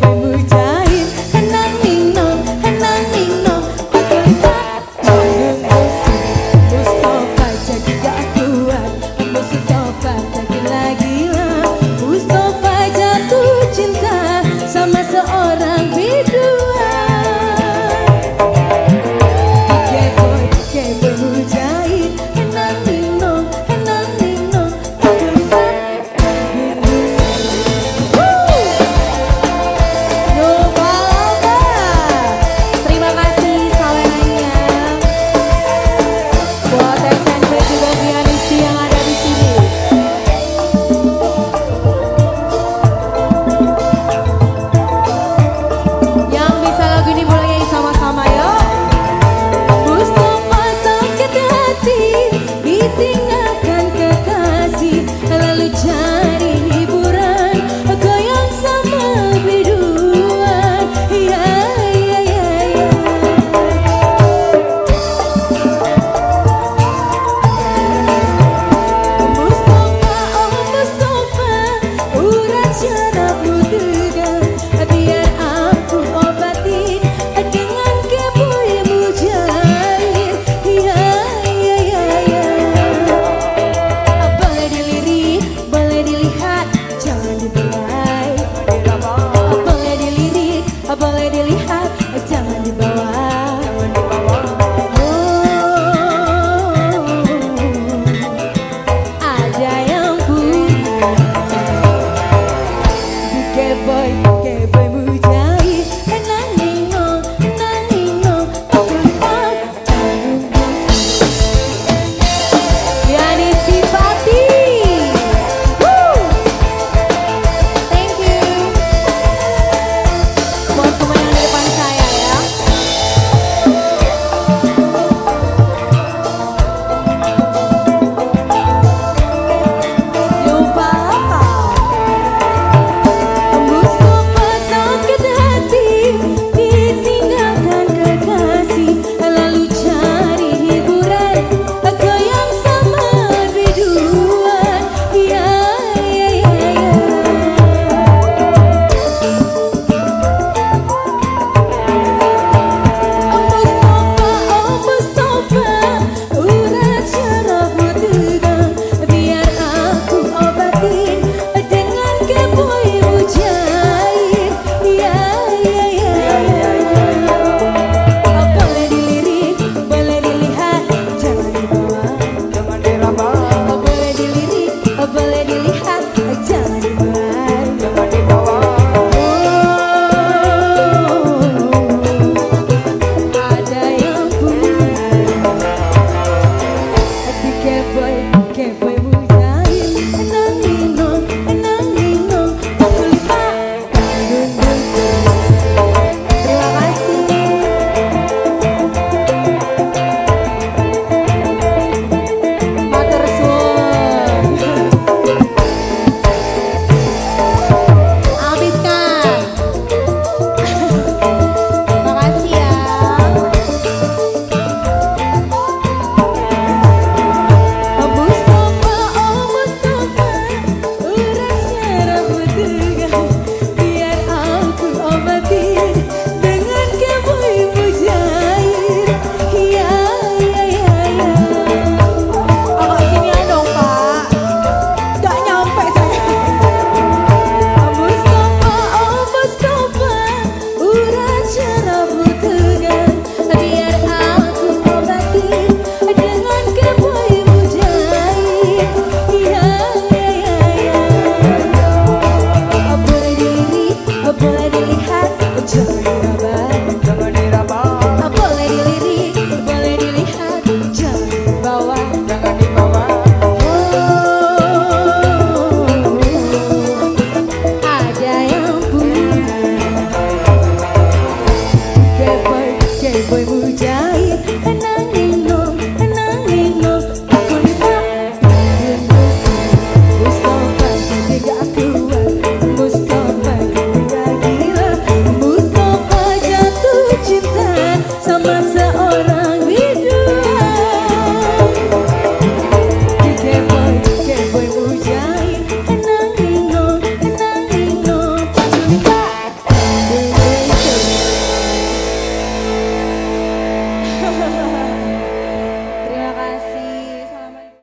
pemuja. Sama